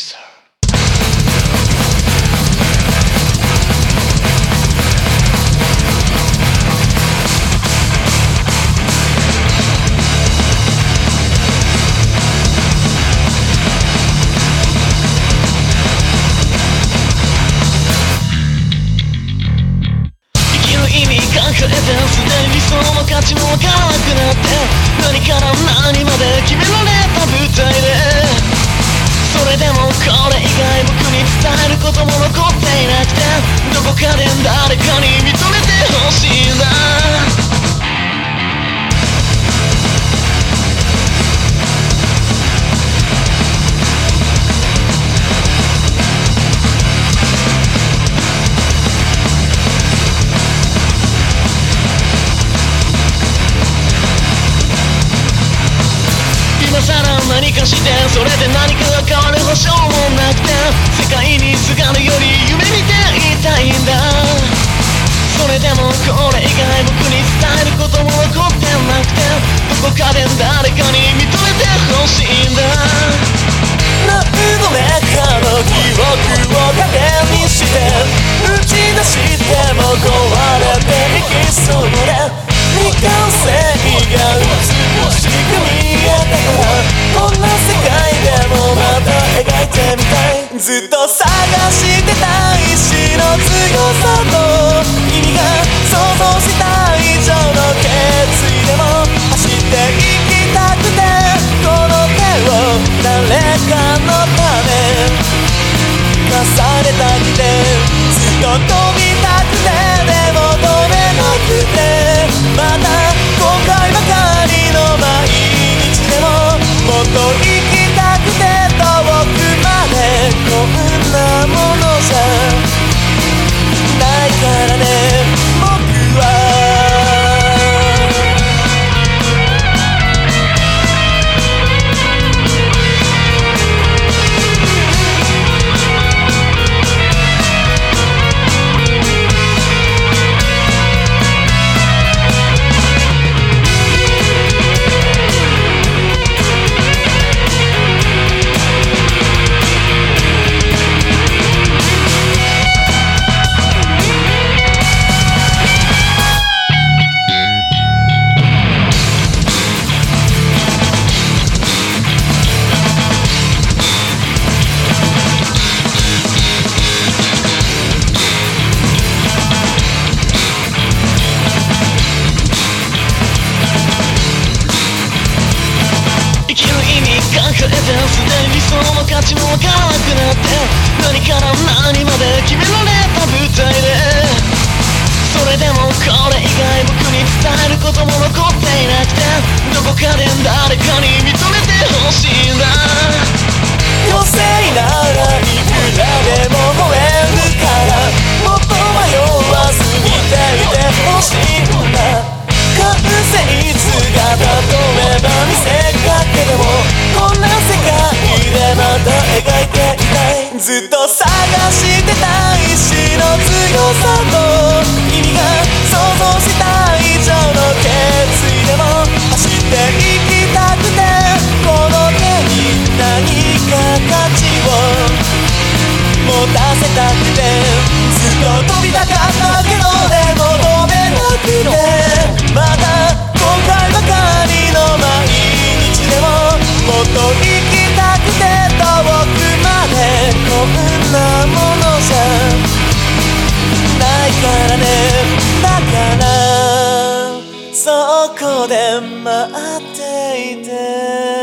サー生きる Thank you. 理想の価値もわからなくなって何から何まで決められ何かしてそれで何かが変わる保証もなくて世界にすがるより夢見ていたいんだ。それでもこれ以外僕に伝えることも残ってなくてどこかで誰かに認めてほしいんだ。何度目かの記憶を糧にして打ち出しても壊れていきそうで未完成がずっと探してた意志の強さから何まで決められた舞台で。それでもこれ以外僕に伝えることも残る。ずっと探してた意志の強さと君が想像した以上の決意でも走っていきたくてこの手に何か価値を持たせたくてずっと飛びたかったけどこで待っていて」